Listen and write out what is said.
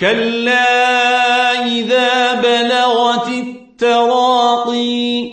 كلا إذا بلغت التراقي